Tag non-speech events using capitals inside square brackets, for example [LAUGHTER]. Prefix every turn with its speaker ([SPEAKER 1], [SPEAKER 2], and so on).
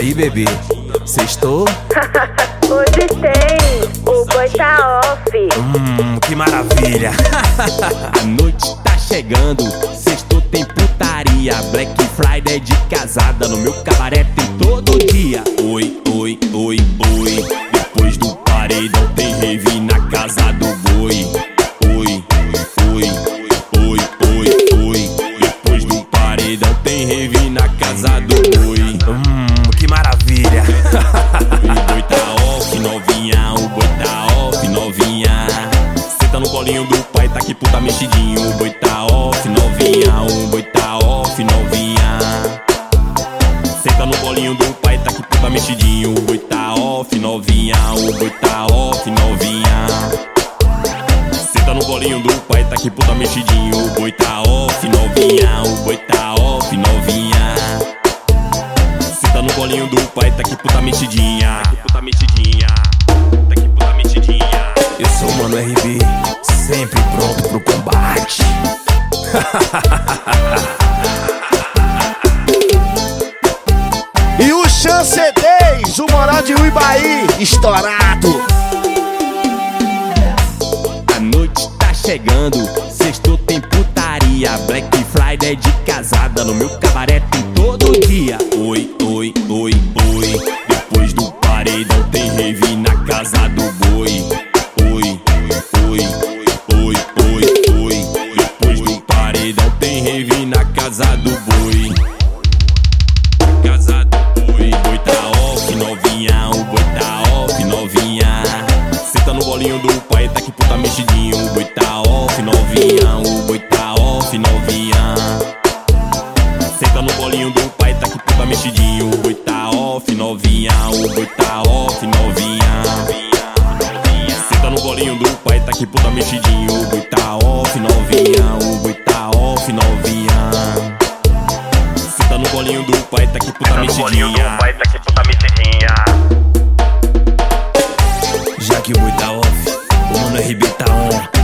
[SPEAKER 1] aí, bebê? Sextou? [LAUGHS]
[SPEAKER 2] Hoje tem, o boi tá off.
[SPEAKER 1] Hum, que maravilha! [LAUGHS]
[SPEAKER 3] A noite tá chegando, sexto tem putaria. Black Friday de casada, no meu cabaré tem todo dia. Oi, oi, oi, oi. Depois do paredão colinho do pai, tá que puta mexidinho. O boi tá off, novinha, o boi tá off, novinha. Senta no colinho do pai, tá que puta mexidinho. O boi tá off, novinha, o boi tá off, novinha. Senta no colinho do pai, tá que puta mexidinho. O boi tá off, novinha, o boi tá off, novinha. Senta no colinho do pai, tá que puta mexidinha. Tá que puta mexidinha. Tá que puta mexidinha.
[SPEAKER 1] Eu sou o Mano RB, sempre pronto pro combate. [LAUGHS]
[SPEAKER 4] E o Chance 10, o moral de Uibaí, estourado.
[SPEAKER 3] A noite tá chegando, sexto tem putaria. Black Friday de casada, no meu cabaré tem todo dia. Oi, oi, oi, oi. Depois do paredão tem tem rave na casa do boi. Casa do boi, boi tá off, novinha, o boi tá off, novinha. Senta no bolinho do pai, tá que puta mexidinho. O boi tá off, novinha, o boi tá off, novinha. Senta no bolinho do pai, tá que puta mexidinho. O boi tá off, novinha, o boi tá off, novinha. Senta no bolinho do pai, tá que puta mexidinho. O boi tá off, novinha, o boi off, novinha. Senta no bolinho do pai, tá que puta mexidinha.
[SPEAKER 5] tá que puta mexidinha.
[SPEAKER 1] Já que o boi tá off, o Mano RB tá on.